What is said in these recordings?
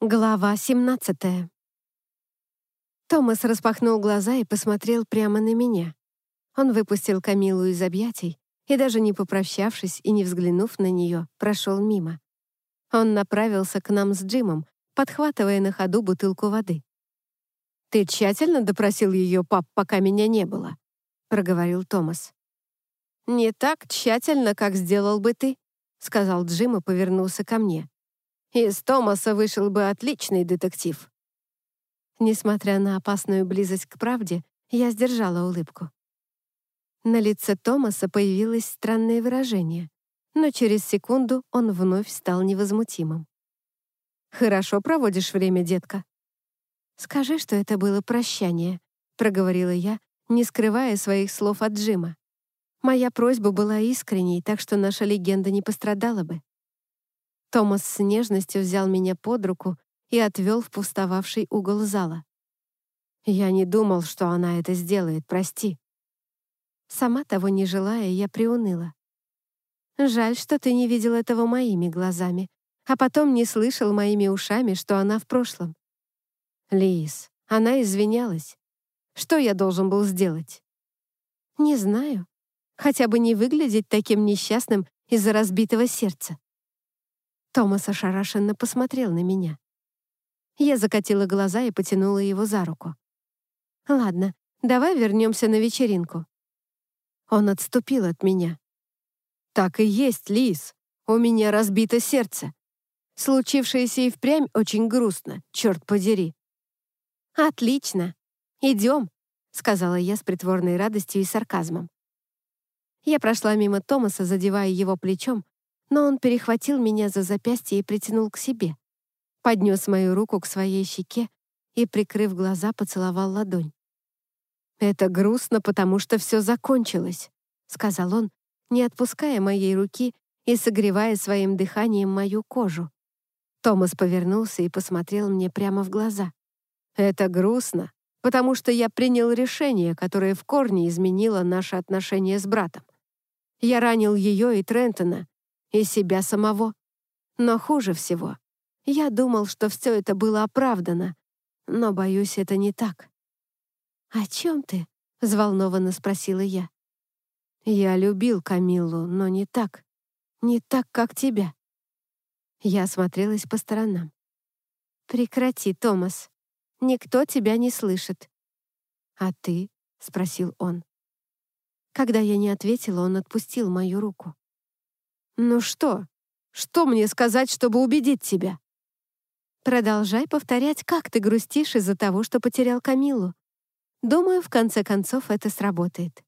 Глава 17 Томас распахнул глаза и посмотрел прямо на меня. Он выпустил Камилу из объятий и, даже не попрощавшись и не взглянув на нее, прошел мимо. Он направился к нам с Джимом, подхватывая на ходу бутылку воды. «Ты тщательно допросил ее, пап, пока меня не было?» — проговорил Томас. «Не так тщательно, как сделал бы ты», — сказал Джим и повернулся ко мне. Из Томаса вышел бы отличный детектив. Несмотря на опасную близость к правде, я сдержала улыбку. На лице Томаса появилось странное выражение, но через секунду он вновь стал невозмутимым. «Хорошо проводишь время, детка?» «Скажи, что это было прощание», — проговорила я, не скрывая своих слов от Джима. Моя просьба была искренней, так что наша легенда не пострадала бы. Томас с нежностью взял меня под руку и отвел в пустовавший угол зала. «Я не думал, что она это сделает, прости». Сама того не желая, я приуныла. «Жаль, что ты не видел этого моими глазами, а потом не слышал моими ушами, что она в прошлом». «Лиз, она извинялась. Что я должен был сделать?» «Не знаю. Хотя бы не выглядеть таким несчастным из-за разбитого сердца». Томас ошарашенно посмотрел на меня. Я закатила глаза и потянула его за руку. «Ладно, давай вернемся на вечеринку». Он отступил от меня. «Так и есть, Лис. У меня разбито сердце. Случившееся и впрямь очень грустно, черт подери». «Отлично. Идем», — сказала я с притворной радостью и сарказмом. Я прошла мимо Томаса, задевая его плечом, но он перехватил меня за запястье и притянул к себе. Поднес мою руку к своей щеке и, прикрыв глаза, поцеловал ладонь. «Это грустно, потому что все закончилось», — сказал он, не отпуская моей руки и согревая своим дыханием мою кожу. Томас повернулся и посмотрел мне прямо в глаза. «Это грустно, потому что я принял решение, которое в корне изменило наши отношения с братом. Я ранил ее и Трентона, и себя самого. Но хуже всего, я думал, что все это было оправдано, но, боюсь, это не так. «О чем ты?» — взволнованно спросила я. «Я любил Камиллу, но не так. Не так, как тебя». Я осмотрелась по сторонам. «Прекрати, Томас. Никто тебя не слышит». «А ты?» — спросил он. Когда я не ответила, он отпустил мою руку. «Ну что? Что мне сказать, чтобы убедить тебя?» Продолжай повторять, как ты грустишь из-за того, что потерял Камилу. Думаю, в конце концов это сработает.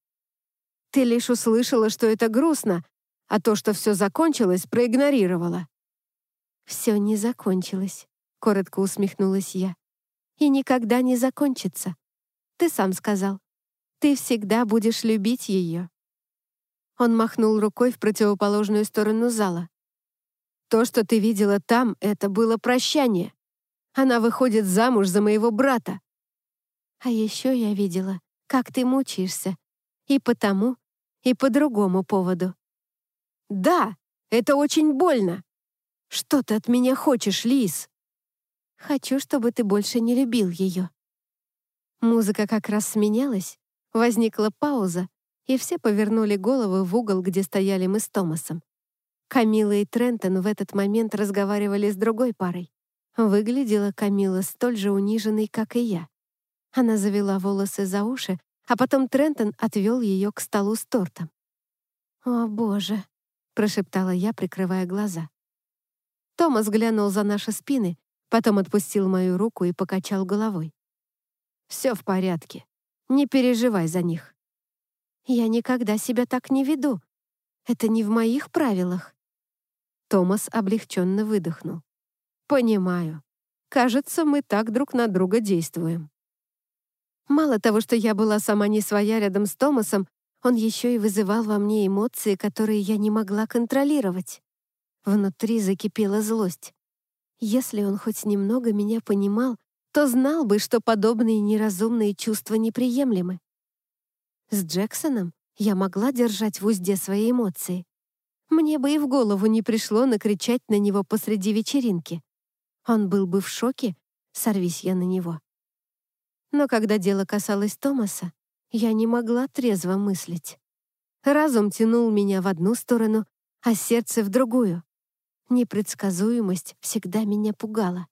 Ты лишь услышала, что это грустно, а то, что все закончилось, проигнорировала. Все не закончилось, коротко усмехнулась я. И никогда не закончится. Ты сам сказал. Ты всегда будешь любить ее. Он махнул рукой в противоположную сторону зала. «То, что ты видела там, это было прощание. Она выходит замуж за моего брата». «А еще я видела, как ты мучаешься. И по тому, и по другому поводу». «Да, это очень больно. Что ты от меня хочешь, Лис?» «Хочу, чтобы ты больше не любил ее». Музыка как раз сменялась, возникла пауза, и все повернули головы в угол, где стояли мы с Томасом. Камила и Трентон в этот момент разговаривали с другой парой. Выглядела Камила столь же униженной, как и я. Она завела волосы за уши, а потом Трентон отвел ее к столу с тортом. «О, боже!» — прошептала я, прикрывая глаза. Томас глянул за наши спины, потом отпустил мою руку и покачал головой. «Все в порядке. Не переживай за них. Я никогда себя так не веду. Это не в моих правилах». Томас облегченно выдохнул. «Понимаю. Кажется, мы так друг на друга действуем». Мало того, что я была сама не своя рядом с Томасом, он еще и вызывал во мне эмоции, которые я не могла контролировать. Внутри закипела злость. Если он хоть немного меня понимал, то знал бы, что подобные неразумные чувства неприемлемы. С Джексоном я могла держать в узде свои эмоции. Мне бы и в голову не пришло накричать на него посреди вечеринки. Он был бы в шоке, сорвись я на него. Но когда дело касалось Томаса, я не могла трезво мыслить. Разум тянул меня в одну сторону, а сердце — в другую. Непредсказуемость всегда меня пугала.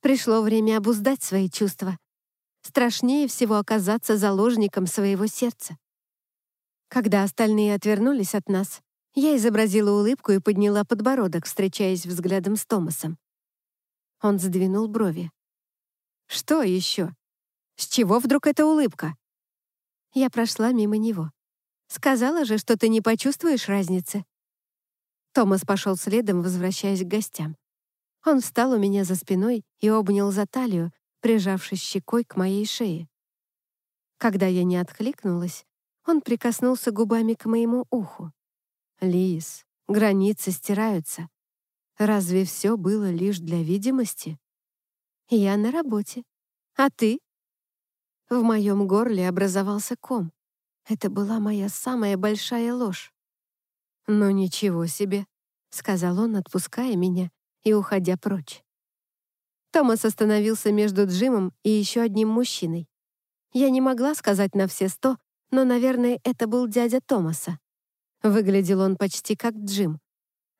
Пришло время обуздать свои чувства. Страшнее всего оказаться заложником своего сердца. Когда остальные отвернулись от нас, я изобразила улыбку и подняла подбородок, встречаясь взглядом с Томасом. Он сдвинул брови. «Что еще? С чего вдруг эта улыбка?» Я прошла мимо него. Сказала же, что ты не почувствуешь разницы. Томас пошел следом, возвращаясь к гостям. Он встал у меня за спиной и обнял за талию, прижавшись щекой к моей шее. Когда я не откликнулась, он прикоснулся губами к моему уху. «Лис, границы стираются. Разве все было лишь для видимости?» «Я на работе. А ты?» В моем горле образовался ком. Это была моя самая большая ложь. «Ну ничего себе», — сказал он, отпуская меня и уходя прочь. Томас остановился между Джимом и еще одним мужчиной. Я не могла сказать на все сто, но, наверное, это был дядя Томаса. Выглядел он почти как Джим.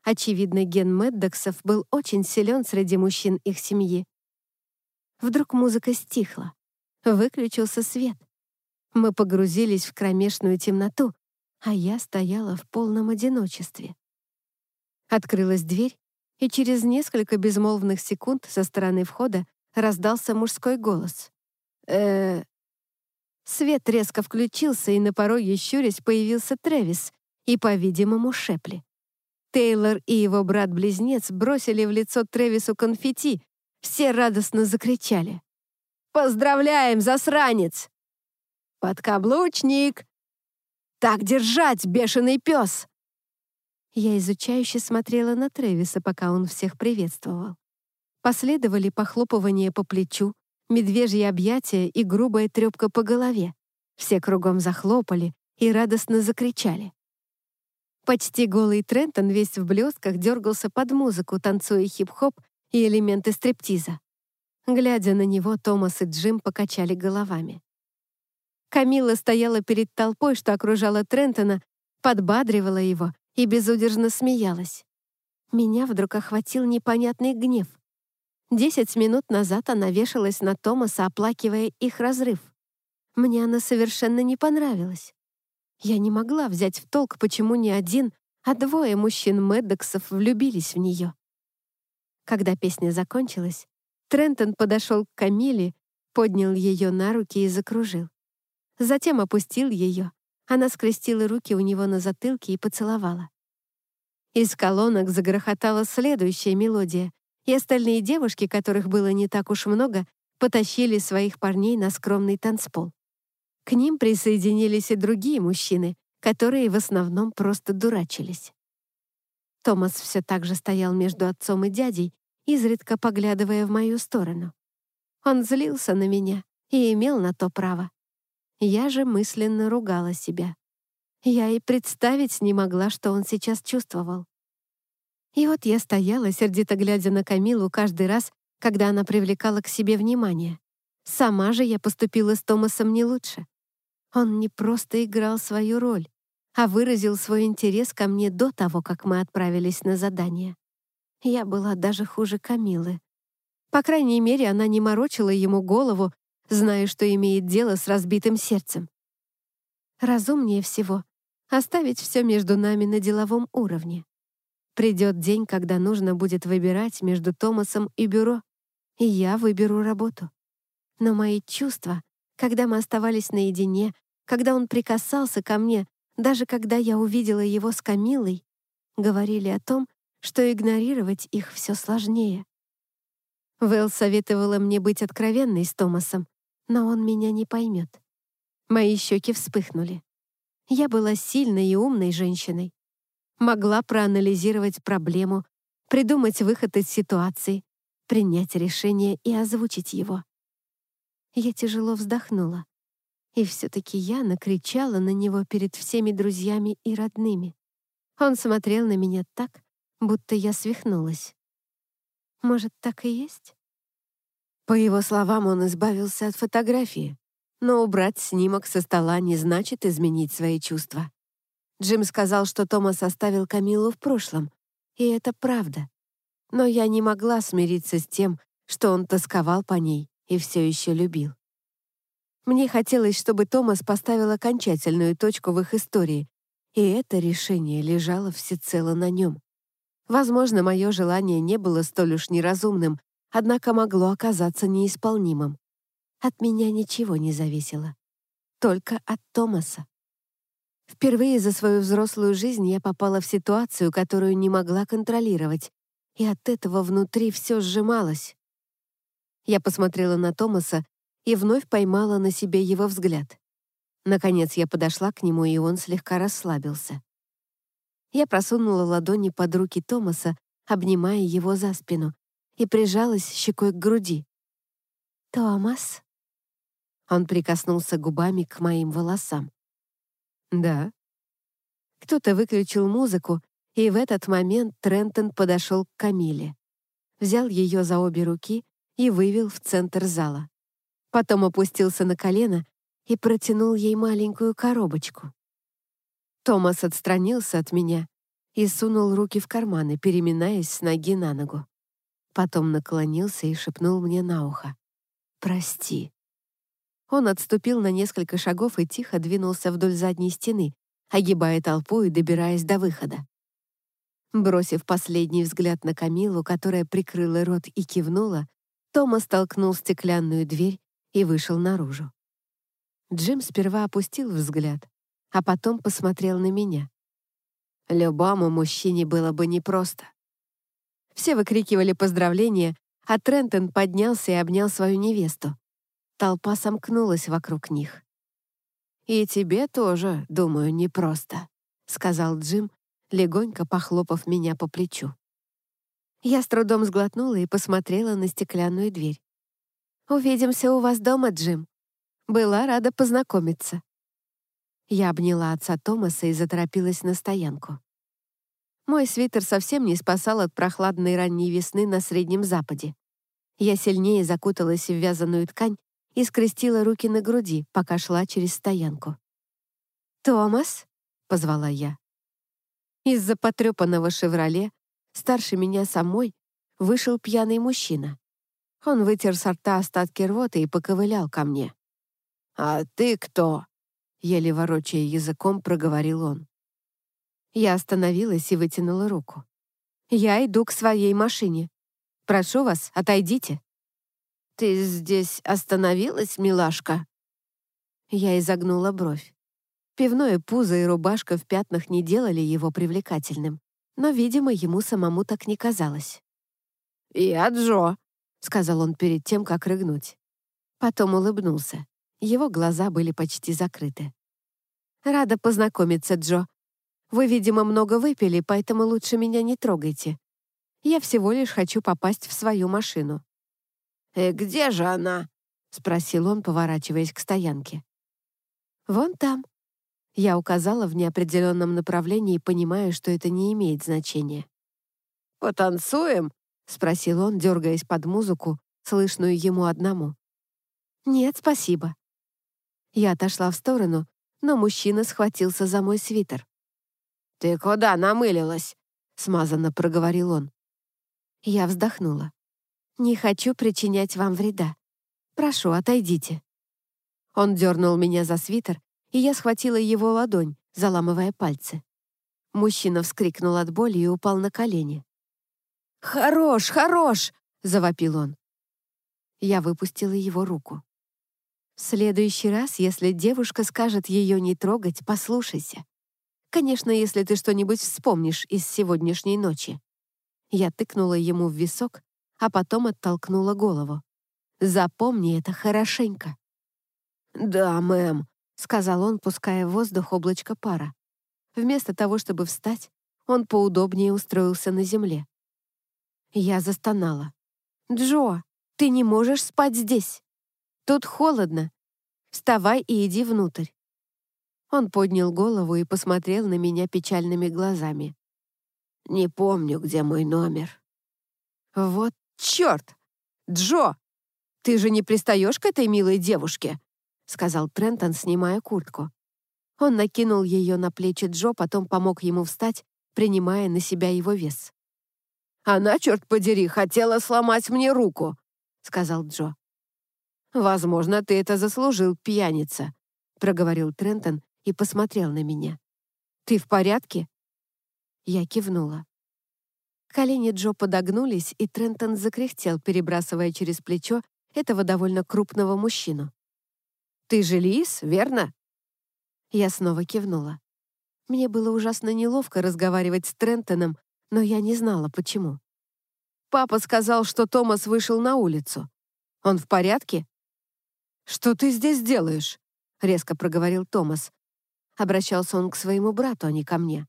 Очевидно, ген Меддоксов был очень силен среди мужчин их семьи. Вдруг музыка стихла. Выключился свет. Мы погрузились в кромешную темноту, а я стояла в полном одиночестве. Открылась дверь, и через несколько безмолвных секунд со стороны входа раздался мужской голос. э Свет резко включился, и на пороге щурясь появился Трэвис и, по-видимому, Шепли. Тейлор и его брат-близнец бросили в лицо Трэвису конфетти, все радостно закричали. «Поздравляем, засранец!» «Подкаблучник!» «Так держать, бешеный пес!» Я изучающе смотрела на Тревиса, пока он всех приветствовал. Последовали похлопывания по плечу, медвежьи объятия и грубая трёпка по голове. Все кругом захлопали и радостно закричали. Почти голый Трентон весь в блесках дергался под музыку, танцуя хип-хоп и элементы стриптиза. Глядя на него, Томас и Джим покачали головами. Камила стояла перед толпой, что окружала Трентона, подбадривала его и безудержно смеялась. Меня вдруг охватил непонятный гнев. Десять минут назад она вешалась на Томаса, оплакивая их разрыв. Мне она совершенно не понравилась. Я не могла взять в толк, почему не один, а двое мужчин Мэддоксов влюбились в нее. Когда песня закончилась, Трентон подошел к Камиле, поднял ее на руки и закружил. Затем опустил ее. Она скрестила руки у него на затылке и поцеловала. Из колонок загрохотала следующая мелодия, и остальные девушки, которых было не так уж много, потащили своих парней на скромный танцпол. К ним присоединились и другие мужчины, которые в основном просто дурачились. Томас все так же стоял между отцом и дядей, изредка поглядывая в мою сторону. Он злился на меня и имел на то право. Я же мысленно ругала себя. Я и представить не могла, что он сейчас чувствовал. И вот я стояла, сердито глядя на Камилу каждый раз, когда она привлекала к себе внимание. Сама же я поступила с Томасом не лучше. Он не просто играл свою роль, а выразил свой интерес ко мне до того, как мы отправились на задание. Я была даже хуже Камилы. По крайней мере, она не морочила ему голову зная, что имеет дело с разбитым сердцем. Разумнее всего оставить все между нами на деловом уровне. Придет день, когда нужно будет выбирать между Томасом и бюро, и я выберу работу. Но мои чувства, когда мы оставались наедине, когда он прикасался ко мне, даже когда я увидела его с Камилой, говорили о том, что игнорировать их все сложнее. Вэл советовала мне быть откровенной с Томасом, но он меня не поймет. Мои щеки вспыхнули. Я была сильной и умной женщиной. Могла проанализировать проблему, придумать выход из ситуации, принять решение и озвучить его. Я тяжело вздохнула. И все-таки я накричала на него перед всеми друзьями и родными. Он смотрел на меня так, будто я свихнулась. Может, так и есть? По его словам, он избавился от фотографии, но убрать снимок со стола не значит изменить свои чувства. Джим сказал, что Томас оставил Камилу в прошлом, и это правда. Но я не могла смириться с тем, что он тосковал по ней и все еще любил. Мне хотелось, чтобы Томас поставил окончательную точку в их истории, и это решение лежало всецело на нем. Возможно, мое желание не было столь уж неразумным, однако могло оказаться неисполнимым. От меня ничего не зависело. Только от Томаса. Впервые за свою взрослую жизнь я попала в ситуацию, которую не могла контролировать, и от этого внутри все сжималось. Я посмотрела на Томаса и вновь поймала на себе его взгляд. Наконец я подошла к нему, и он слегка расслабился. Я просунула ладони под руки Томаса, обнимая его за спину, и прижалась щекой к груди. «Томас?» Он прикоснулся губами к моим волосам. «Да». Кто-то выключил музыку, и в этот момент Трентон подошел к Камиле. Взял ее за обе руки и вывел в центр зала. Потом опустился на колено и протянул ей маленькую коробочку. Томас отстранился от меня и сунул руки в карманы, переминаясь с ноги на ногу. Потом наклонился и шепнул мне на ухо. «Прости». Он отступил на несколько шагов и тихо двинулся вдоль задней стены, огибая толпу и добираясь до выхода. Бросив последний взгляд на Камилу, которая прикрыла рот и кивнула, Томас толкнул стеклянную дверь и вышел наружу. Джим сперва опустил взгляд, а потом посмотрел на меня. Любому мужчине было бы непросто. Все выкрикивали поздравления, а Трентон поднялся и обнял свою невесту. Толпа сомкнулась вокруг них. «И тебе тоже, думаю, непросто», — сказал Джим, легонько похлопав меня по плечу. Я с трудом сглотнула и посмотрела на стеклянную дверь. «Увидимся у вас дома, Джим. Была рада познакомиться». Я обняла отца Томаса и заторопилась на стоянку. Мой свитер совсем не спасал от прохладной ранней весны на Среднем Западе. Я сильнее закуталась в вязаную ткань и скрестила руки на груди, пока шла через стоянку. «Томас?» — позвала я. Из-за потрепанного «Шевроле», старше меня самой, вышел пьяный мужчина. Он вытер с рта остатки рвоты и поковылял ко мне. «А ты кто?» — еле ворочая языком, проговорил он. Я остановилась и вытянула руку. «Я иду к своей машине. Прошу вас, отойдите». «Ты здесь остановилась, милашка?» Я изогнула бровь. Пивное пузо и рубашка в пятнах не делали его привлекательным, но, видимо, ему самому так не казалось. «Я Джо», — сказал он перед тем, как рыгнуть. Потом улыбнулся. Его глаза были почти закрыты. «Рада познакомиться, Джо. Вы, видимо, много выпили, поэтому лучше меня не трогайте. Я всего лишь хочу попасть в свою машину». «И где же она?» — спросил он, поворачиваясь к стоянке. «Вон там». Я указала в неопределенном направлении, понимая, что это не имеет значения. «Потанцуем?» — спросил он, дергаясь под музыку, слышную ему одному. «Нет, спасибо». Я отошла в сторону, но мужчина схватился за мой свитер. «Ты куда намылилась?» — смазанно проговорил он. Я вздохнула. «Не хочу причинять вам вреда. Прошу, отойдите». Он дернул меня за свитер, и я схватила его ладонь, заламывая пальцы. Мужчина вскрикнул от боли и упал на колени. «Хорош, хорош!» — завопил он. Я выпустила его руку. «В следующий раз, если девушка скажет ее не трогать, послушайся. Конечно, если ты что-нибудь вспомнишь из сегодняшней ночи». Я тыкнула ему в висок, а потом оттолкнула голову. «Запомни это хорошенько». «Да, мэм», — сказал он, пуская в воздух облачко пара. Вместо того, чтобы встать, он поудобнее устроился на земле. Я застонала. «Джо, ты не можешь спать здесь. Тут холодно. Вставай и иди внутрь». Он поднял голову и посмотрел на меня печальными глазами. «Не помню, где мой номер». Вот «Черт! Джо! Ты же не пристаешь к этой милой девушке?» — сказал Трентон, снимая куртку. Он накинул ее на плечи Джо, потом помог ему встать, принимая на себя его вес. «Она, черт подери, хотела сломать мне руку», — сказал Джо. «Возможно, ты это заслужил, пьяница», — проговорил Трентон и посмотрел на меня. «Ты в порядке?» Я кивнула. Колени Джо подогнулись, и Трентон закряхтел, перебрасывая через плечо этого довольно крупного мужчину. «Ты же Лис, верно?» Я снова кивнула. Мне было ужасно неловко разговаривать с Трентоном, но я не знала, почему. Папа сказал, что Томас вышел на улицу. Он в порядке? «Что ты здесь делаешь?» — резко проговорил Томас. Обращался он к своему брату, а не ко мне.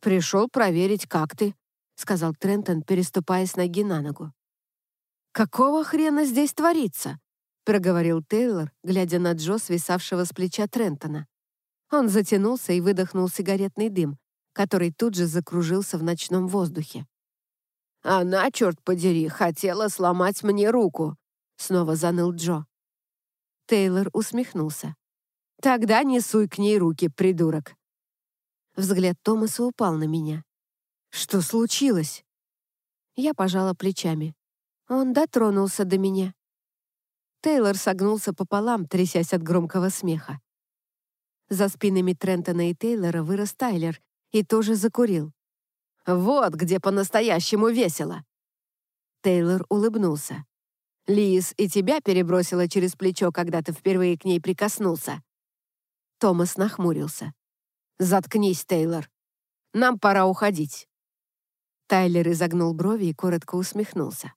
«Пришел проверить, как ты», — сказал Трентон, переступая с ноги на ногу. «Какого хрена здесь творится?» — проговорил Тейлор, глядя на Джо, свисавшего с плеча Трентона. Он затянулся и выдохнул сигаретный дым, который тут же закружился в ночном воздухе. «Она, черт подери, хотела сломать мне руку», — снова заныл Джо. Тейлор усмехнулся. «Тогда не суй к ней руки, придурок». Взгляд Томаса упал на меня. «Что случилось?» Я пожала плечами. Он дотронулся до меня. Тейлор согнулся пополам, трясясь от громкого смеха. За спинами Трентона и Тейлора вырос Тайлер и тоже закурил. «Вот где по-настоящему весело!» Тейлор улыбнулся. «Лиз и тебя перебросила через плечо, когда ты впервые к ней прикоснулся». Томас нахмурился. «Заткнись, Тейлор. Нам пора уходить». Тайлер изогнул брови и коротко усмехнулся.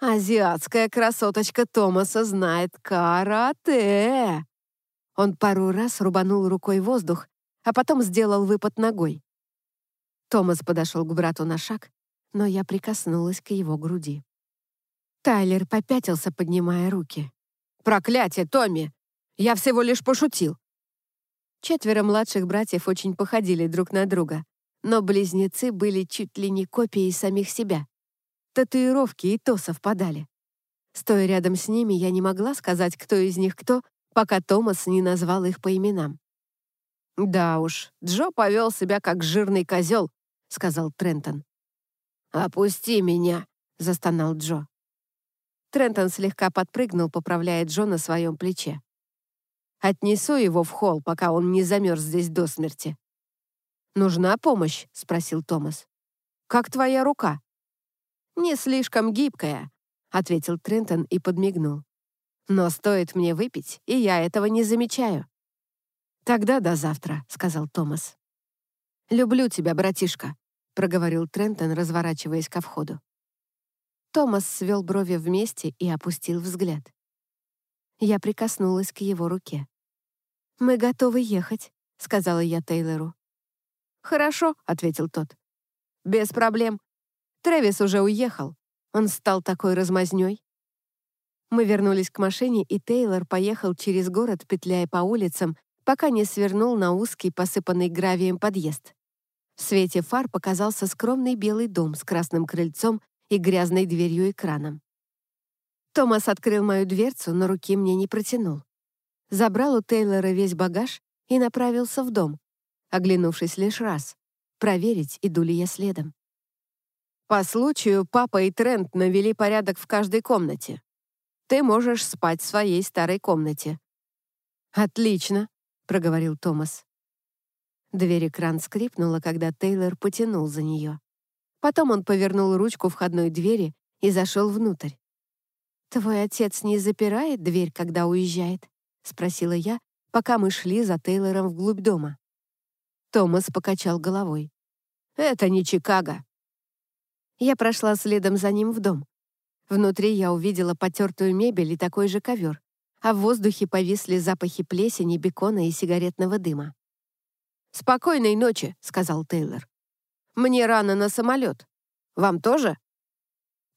«Азиатская красоточка Томаса знает карате!» Он пару раз рубанул рукой воздух, а потом сделал выпад ногой. Томас подошел к брату на шаг, но я прикоснулась к его груди. Тайлер попятился, поднимая руки. «Проклятие, Томми! Я всего лишь пошутил!» Четверо младших братьев очень походили друг на друга, но близнецы были чуть ли не копией самих себя. Татуировки и то совпадали. Стоя рядом с ними, я не могла сказать, кто из них кто, пока Томас не назвал их по именам. «Да уж, Джо повел себя как жирный козел», — сказал Трентон. «Опусти меня», — застонал Джо. Трентон слегка подпрыгнул, поправляя Джо на своем плече. «Отнесу его в холл, пока он не замерз здесь до смерти». «Нужна помощь?» — спросил Томас. «Как твоя рука?» «Не слишком гибкая», — ответил Трентон и подмигнул. Но стоит мне выпить, и я этого не замечаю. «Тогда до завтра», — сказал Томас. «Люблю тебя, братишка», — проговорил Трентон, разворачиваясь ко входу. Томас свел брови вместе и опустил взгляд. Я прикоснулась к его руке. «Мы готовы ехать», — сказала я Тейлору. «Хорошо», — ответил тот. «Без проблем. Трэвис уже уехал. Он стал такой размазнёй. Мы вернулись к машине, и Тейлор поехал через город, петляя по улицам, пока не свернул на узкий, посыпанный гравием подъезд. В свете фар показался скромный белый дом с красным крыльцом и грязной дверью-экраном. Томас открыл мою дверцу, но руки мне не протянул. Забрал у Тейлора весь багаж и направился в дом, оглянувшись лишь раз, проверить, иду ли я следом. По случаю папа и Трент навели порядок в каждой комнате. Ты можешь спать в своей старой комнате». «Отлично», — проговорил Томас. Дверь-экран скрипнула, когда Тейлор потянул за нее. Потом он повернул ручку входной двери и зашел внутрь. «Твой отец не запирает дверь, когда уезжает?» — спросила я, пока мы шли за Тейлором вглубь дома. Томас покачал головой. «Это не Чикаго». Я прошла следом за ним в дом. Внутри я увидела потертую мебель и такой же ковер, а в воздухе повисли запахи плесени, бекона и сигаретного дыма. «Спокойной ночи», — сказал Тейлор. «Мне рано на самолет. Вам тоже?»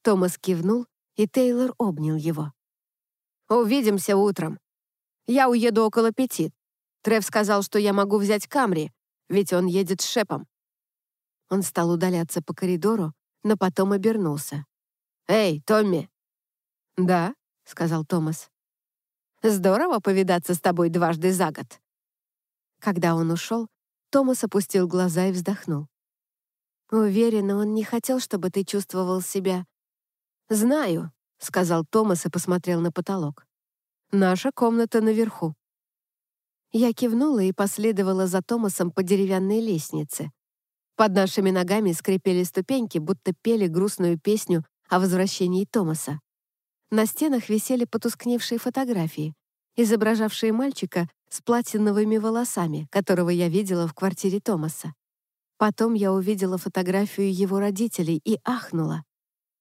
Томас кивнул, и Тейлор обнял его. «Увидимся утром. Я уеду около пяти. Трев сказал, что я могу взять Камри, ведь он едет с Шепом». Он стал удаляться по коридору, но потом обернулся. «Эй, Томми!» «Да», — сказал Томас. «Здорово повидаться с тобой дважды за год». Когда он ушел, Томас опустил глаза и вздохнул. «Уверена, он не хотел, чтобы ты чувствовал себя...» «Знаю», — сказал Томас и посмотрел на потолок. «Наша комната наверху». Я кивнула и последовала за Томасом по деревянной лестнице. Под нашими ногами скрипели ступеньки, будто пели грустную песню о возвращении Томаса. На стенах висели потускневшие фотографии, изображавшие мальчика с платиновыми волосами, которого я видела в квартире Томаса. Потом я увидела фотографию его родителей и ахнула.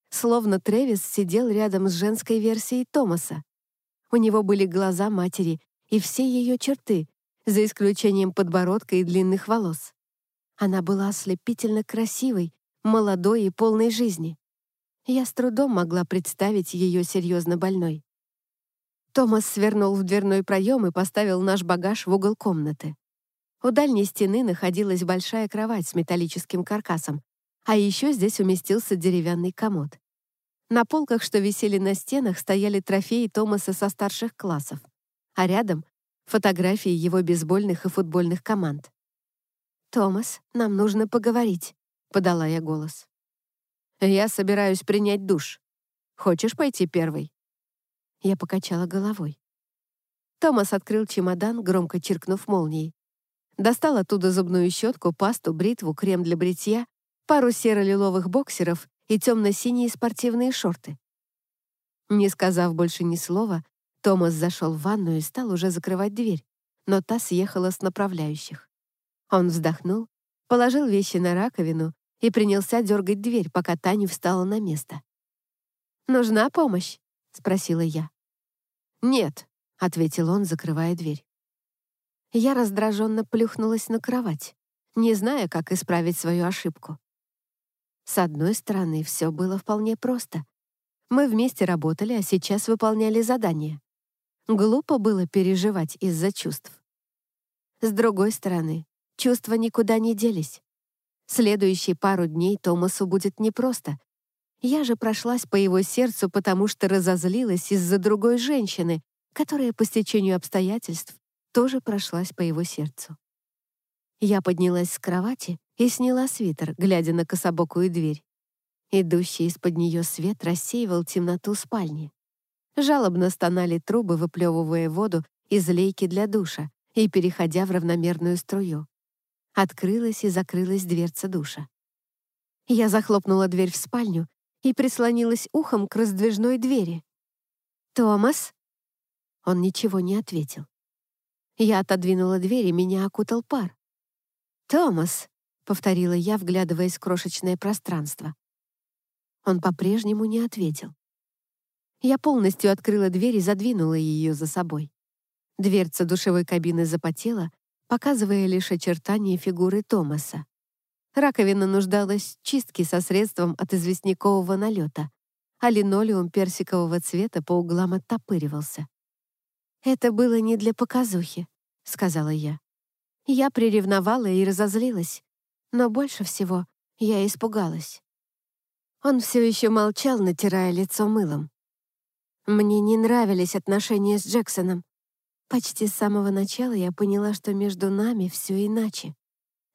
Словно Тревис сидел рядом с женской версией Томаса. У него были глаза матери и все ее черты, за исключением подбородка и длинных волос. Она была ослепительно красивой, молодой и полной жизни. Я с трудом могла представить ее серьезно больной. Томас свернул в дверной проем и поставил наш багаж в угол комнаты. У дальней стены находилась большая кровать с металлическим каркасом, а еще здесь уместился деревянный комод. На полках, что висели на стенах, стояли трофеи Томаса со старших классов, а рядом — фотографии его бейсбольных и футбольных команд. «Томас, нам нужно поговорить», — подала я голос. «Я собираюсь принять душ. Хочешь пойти первый?» Я покачала головой. Томас открыл чемодан, громко чиркнув молнией. Достал оттуда зубную щетку, пасту, бритву, крем для бритья, пару серо-лиловых боксеров и темно-синие спортивные шорты. Не сказав больше ни слова, Томас зашел в ванную и стал уже закрывать дверь, но та съехала с направляющих. Он вздохнул, положил вещи на раковину и принялся дергать дверь, пока та не встала на место. «Нужна помощь?» — спросила я. «Нет», — ответил он, закрывая дверь. Я раздраженно плюхнулась на кровать, не зная, как исправить свою ошибку. С одной стороны, все было вполне просто. Мы вместе работали, а сейчас выполняли задание. Глупо было переживать из-за чувств. С другой стороны, чувства никуда не делись. Следующие пару дней Томасу будет непросто. Я же прошлась по его сердцу, потому что разозлилась из-за другой женщины, которая по стечению обстоятельств тоже прошлась по его сердцу. Я поднялась с кровати и сняла свитер, глядя на кособокую дверь. Идущий из-под нее свет рассеивал темноту спальни. Жалобно стонали трубы, выплевывая воду из лейки для душа и переходя в равномерную струю. Открылась и закрылась дверца душа. Я захлопнула дверь в спальню и прислонилась ухом к раздвижной двери. «Томас?» Он ничего не ответил. Я отодвинула дверь, и меня окутал пар. «Томас!» — повторила я, вглядываясь в крошечное пространство. Он по-прежнему не ответил. Я полностью открыла дверь и задвинула ее за собой. Дверца душевой кабины запотела, показывая лишь очертания фигуры Томаса. Раковина нуждалась в чистке со средством от известнякового налета, а линолеум персикового цвета по углам оттопыривался. «Это было не для показухи», — сказала я. Я приревновала и разозлилась, но больше всего я испугалась. Он все еще молчал, натирая лицо мылом. Мне не нравились отношения с Джексоном, Почти с самого начала я поняла, что между нами все иначе.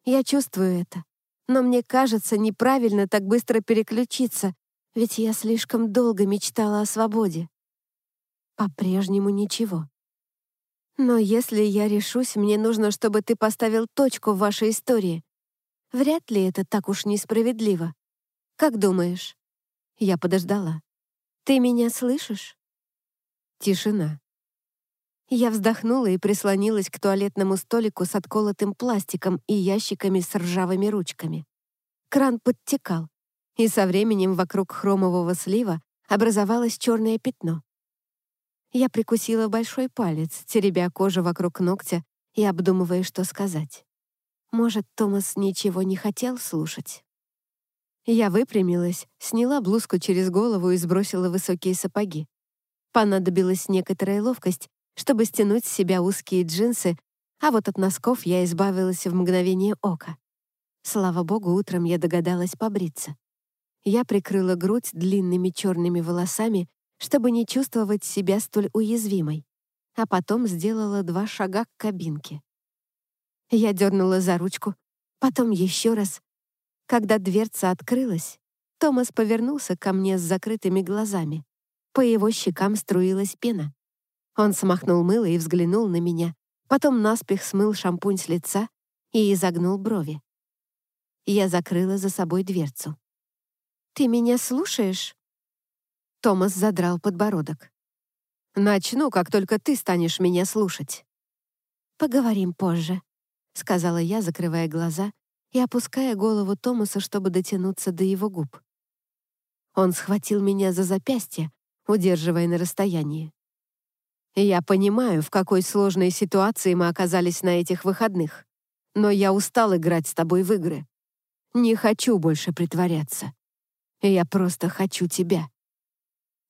Я чувствую это, но мне кажется неправильно так быстро переключиться, ведь я слишком долго мечтала о свободе. По-прежнему ничего. Но если я решусь, мне нужно, чтобы ты поставил точку в вашей истории. Вряд ли это так уж несправедливо. Как думаешь? Я подождала. Ты меня слышишь? Тишина. Я вздохнула и прислонилась к туалетному столику с отколотым пластиком и ящиками с ржавыми ручками. Кран подтекал, и со временем вокруг хромового слива образовалось черное пятно. Я прикусила большой палец, теребя кожу вокруг ногтя и обдумывая, что сказать. Может, Томас ничего не хотел слушать? Я выпрямилась, сняла блузку через голову и сбросила высокие сапоги. Понадобилась некоторая ловкость, чтобы стянуть с себя узкие джинсы, а вот от носков я избавилась в мгновение ока. Слава богу, утром я догадалась побриться. Я прикрыла грудь длинными черными волосами, чтобы не чувствовать себя столь уязвимой, а потом сделала два шага к кабинке. Я дернула за ручку, потом еще раз. Когда дверца открылась, Томас повернулся ко мне с закрытыми глазами. По его щекам струилась пена. Он смахнул мыло и взглянул на меня, потом наспех смыл шампунь с лица и изогнул брови. Я закрыла за собой дверцу. «Ты меня слушаешь?» Томас задрал подбородок. «Начну, как только ты станешь меня слушать». «Поговорим позже», — сказала я, закрывая глаза и опуская голову Томаса, чтобы дотянуться до его губ. Он схватил меня за запястье, удерживая на расстоянии. «Я понимаю, в какой сложной ситуации мы оказались на этих выходных, но я устал играть с тобой в игры. Не хочу больше притворяться. Я просто хочу тебя».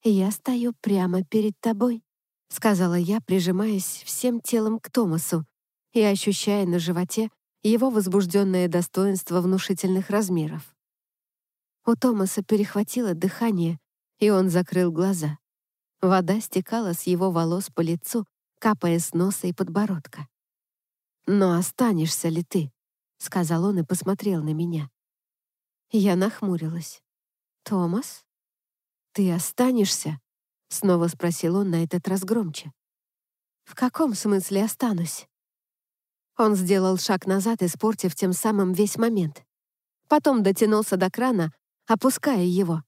«Я стою прямо перед тобой», — сказала я, прижимаясь всем телом к Томасу и ощущая на животе его возбужденное достоинство внушительных размеров. У Томаса перехватило дыхание, и он закрыл глаза. Вода стекала с его волос по лицу, капая с носа и подбородка. «Но останешься ли ты?» — сказал он и посмотрел на меня. Я нахмурилась. «Томас? Ты останешься?» — снова спросил он на этот раз громче. «В каком смысле останусь?» Он сделал шаг назад, испортив тем самым весь момент. Потом дотянулся до крана, опуская его,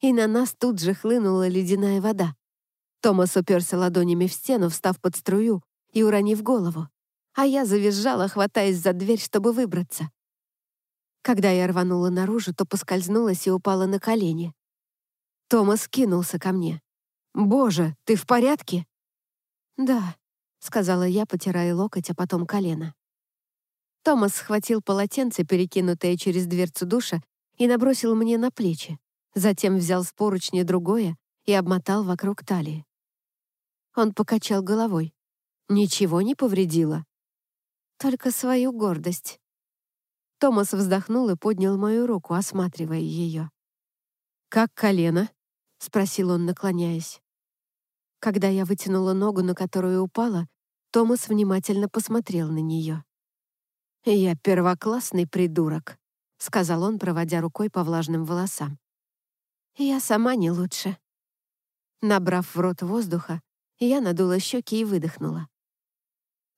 и на нас тут же хлынула ледяная вода. Томас уперся ладонями в стену, встав под струю и уронив голову, а я завизжала, хватаясь за дверь, чтобы выбраться. Когда я рванула наружу, то поскользнулась и упала на колени. Томас кинулся ко мне. «Боже, ты в порядке?» «Да», — сказала я, потирая локоть, а потом колено. Томас схватил полотенце, перекинутое через дверцу душа, и набросил мне на плечи. Затем взял с поручня другое и обмотал вокруг талии. Он покачал головой. «Ничего не повредило?» «Только свою гордость». Томас вздохнул и поднял мою руку, осматривая ее. «Как колено?» — спросил он, наклоняясь. Когда я вытянула ногу, на которую упала, Томас внимательно посмотрел на нее. «Я первоклассный придурок», — сказал он, проводя рукой по влажным волосам. «Я сама не лучше». Набрав в рот воздуха, я надула щеки и выдохнула.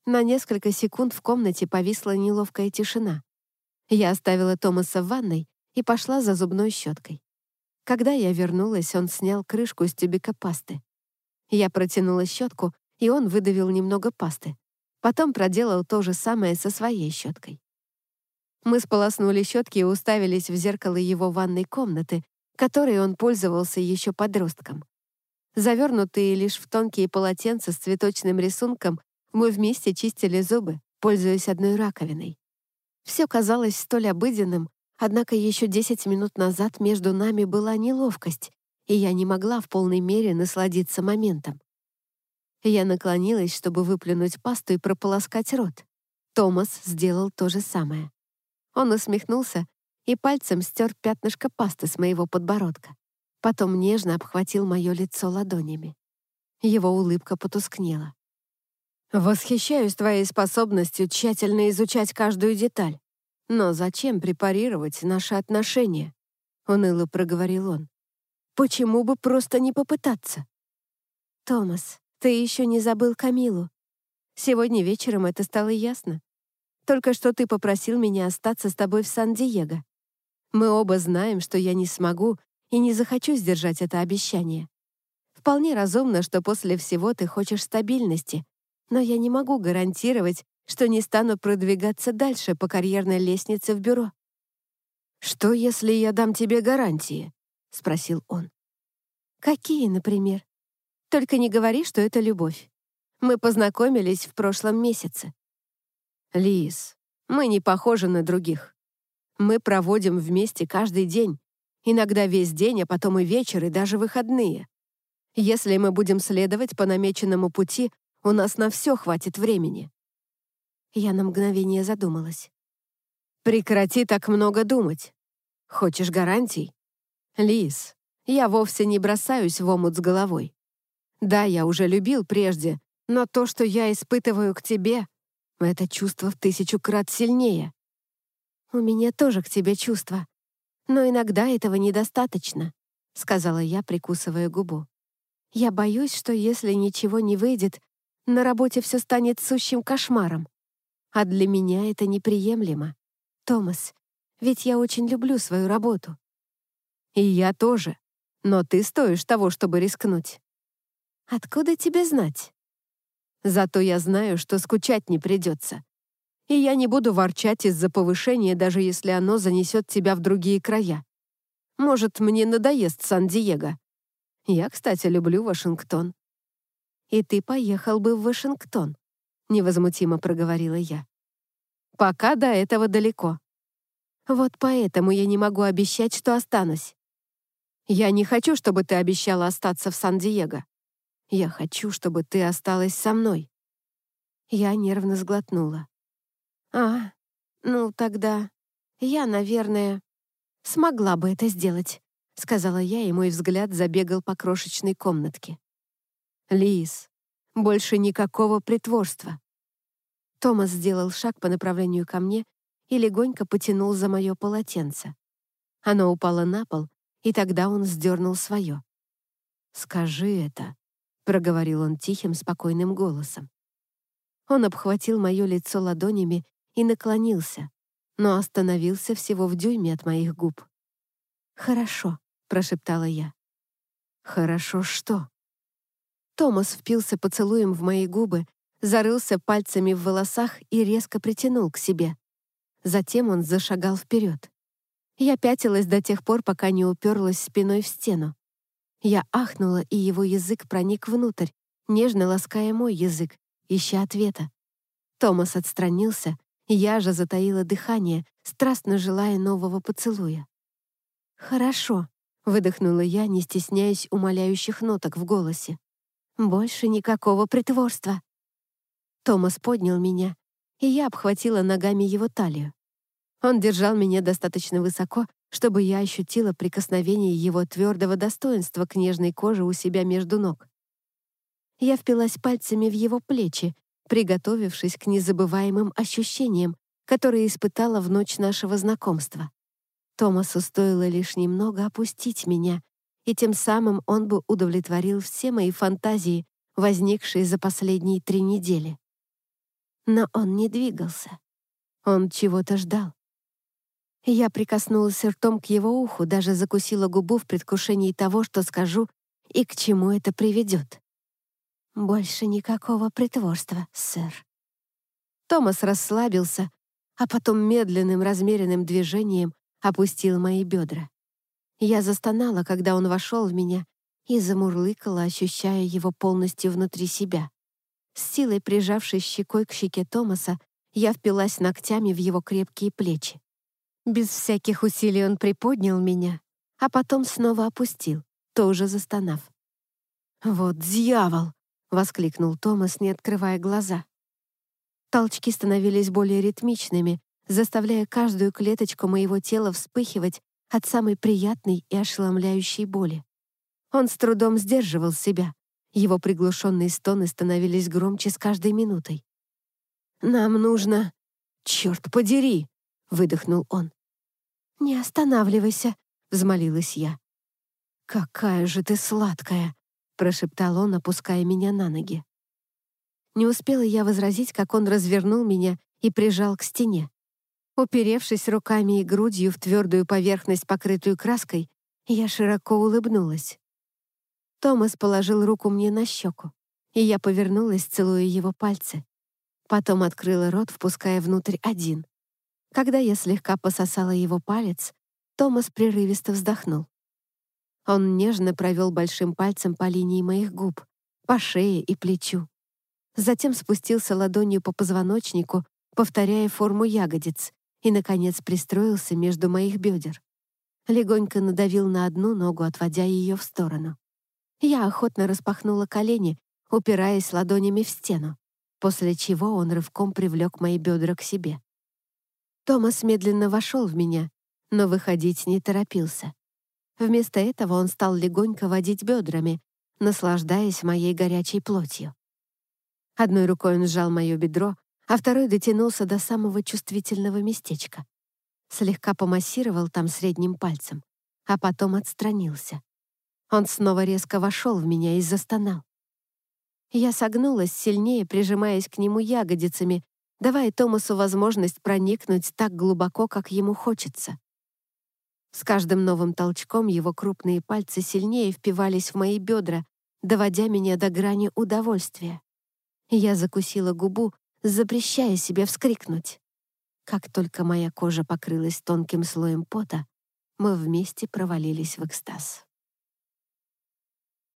На несколько секунд в комнате повисла неловкая тишина. Я оставила Томаса в ванной и пошла за зубной щеткой. Когда я вернулась, он снял крышку с тюбика пасты. Я протянула щетку, и он выдавил немного пасты. Потом проделал то же самое со своей щеткой. Мы сполоснули щетки и уставились в зеркало его ванной комнаты, которой он пользовался еще подростком. Завернутые лишь в тонкие полотенца с цветочным рисунком, мы вместе чистили зубы, пользуясь одной раковиной. Все казалось столь обыденным, однако еще 10 минут назад между нами была неловкость, и я не могла в полной мере насладиться моментом. Я наклонилась, чтобы выплюнуть пасту и прополоскать рот. Томас сделал то же самое. Он усмехнулся и пальцем стер пятнышко пасты с моего подбородка. Потом нежно обхватил мое лицо ладонями. Его улыбка потускнела. «Восхищаюсь твоей способностью тщательно изучать каждую деталь. Но зачем препарировать наши отношения?» — уныло проговорил он. «Почему бы просто не попытаться?» «Томас, ты еще не забыл Камилу. Сегодня вечером это стало ясно. Только что ты попросил меня остаться с тобой в Сан-Диего. Мы оба знаем, что я не смогу и не захочу сдержать это обещание. Вполне разумно, что после всего ты хочешь стабильности, но я не могу гарантировать, что не стану продвигаться дальше по карьерной лестнице в бюро. «Что, если я дам тебе гарантии?» — спросил он. «Какие, например?» Только не говори, что это любовь. Мы познакомились в прошлом месяце. Лиз, мы не похожи на других. Мы проводим вместе каждый день, иногда весь день, а потом и вечер, и даже выходные. Если мы будем следовать по намеченному пути, у нас на все хватит времени. Я на мгновение задумалась. Прекрати так много думать. Хочешь гарантий? Лис, я вовсе не бросаюсь в омут с головой. Да, я уже любил прежде, но то, что я испытываю к тебе, это чувство в тысячу крат сильнее. У меня тоже к тебе чувства, но иногда этого недостаточно, сказала я, прикусывая губу. Я боюсь, что если ничего не выйдет, на работе все станет сущим кошмаром. А для меня это неприемлемо. Томас, ведь я очень люблю свою работу. И я тоже. Но ты стоишь того, чтобы рискнуть. Откуда тебе знать? Зато я знаю, что скучать не придется. И я не буду ворчать из-за повышения, даже если оно занесет тебя в другие края. Может, мне надоест Сан-Диего. Я, кстати, люблю Вашингтон. И ты поехал бы в Вашингтон, невозмутимо проговорила я. Пока до этого далеко. Вот поэтому я не могу обещать, что останусь. Я не хочу, чтобы ты обещала остаться в Сан-Диего. Я хочу, чтобы ты осталась со мной». Я нервно сглотнула. «А, ну тогда я, наверное, смогла бы это сделать», сказала я, и мой взгляд забегал по крошечной комнатке. «Лиз, больше никакого притворства». Томас сделал шаг по направлению ко мне и легонько потянул за мое полотенце. Оно упало на пол, и тогда он сдернул свое. «Скажи это», — проговорил он тихим, спокойным голосом. Он обхватил мое лицо ладонями и наклонился, но остановился всего в дюйме от моих губ. «Хорошо», — прошептала я. «Хорошо что?» Томас впился поцелуем в мои губы, зарылся пальцами в волосах и резко притянул к себе. Затем он зашагал вперед. Я пятилась до тех пор, пока не уперлась спиной в стену. Я ахнула, и его язык проник внутрь, нежно лаская мой язык, ища ответа. Томас отстранился, я же затаила дыхание, страстно желая нового поцелуя. «Хорошо», — выдохнула я, не стесняясь умоляющих ноток в голосе. «Больше никакого притворства». Томас поднял меня, и я обхватила ногами его талию. Он держал меня достаточно высоко, чтобы я ощутила прикосновение его твердого достоинства к нежной коже у себя между ног. Я впилась пальцами в его плечи, приготовившись к незабываемым ощущениям, которые испытала в ночь нашего знакомства. Томасу стоило лишь немного опустить меня, и тем самым он бы удовлетворил все мои фантазии, возникшие за последние три недели. Но он не двигался. Он чего-то ждал. Я прикоснулась ртом к его уху, даже закусила губу в предвкушении того, что скажу и к чему это приведет. Больше никакого притворства, сэр. Томас расслабился, а потом медленным размеренным движением опустил мои бедра. Я застонала, когда он вошел в меня, и замурлыкала, ощущая его полностью внутри себя. С силой прижавшись щекой к щеке Томаса, я впилась ногтями в его крепкие плечи. Без всяких усилий он приподнял меня, а потом снова опустил, тоже застонав. «Вот дьявол!» — воскликнул Томас, не открывая глаза. Толчки становились более ритмичными, заставляя каждую клеточку моего тела вспыхивать от самой приятной и ошеломляющей боли. Он с трудом сдерживал себя. Его приглушенные стоны становились громче с каждой минутой. «Нам нужно... Черт подери!» выдохнул он. «Не останавливайся», — взмолилась я. «Какая же ты сладкая», — прошептал он, опуская меня на ноги. Не успела я возразить, как он развернул меня и прижал к стене. Уперевшись руками и грудью в твердую поверхность, покрытую краской, я широко улыбнулась. Томас положил руку мне на щеку, и я повернулась, целуя его пальцы. Потом открыла рот, впуская внутрь один. Когда я слегка пососала его палец, Томас прерывисто вздохнул. Он нежно провел большим пальцем по линии моих губ, по шее и плечу. Затем спустился ладонью по позвоночнику, повторяя форму ягодиц, и, наконец, пристроился между моих бедер. Легонько надавил на одну ногу, отводя ее в сторону. Я охотно распахнула колени, упираясь ладонями в стену, после чего он рывком привлек мои бедра к себе. Томас медленно вошел в меня, но выходить не торопился. Вместо этого он стал легонько водить бедрами, наслаждаясь моей горячей плотью. Одной рукой он сжал мое бедро, а второй дотянулся до самого чувствительного местечка. Слегка помассировал там средним пальцем, а потом отстранился. Он снова резко вошел в меня и застонал. Я согнулась сильнее, прижимаясь к нему ягодицами, давая Томасу возможность проникнуть так глубоко, как ему хочется. С каждым новым толчком его крупные пальцы сильнее впивались в мои бедра, доводя меня до грани удовольствия. Я закусила губу, запрещая себе вскрикнуть. Как только моя кожа покрылась тонким слоем пота, мы вместе провалились в экстаз.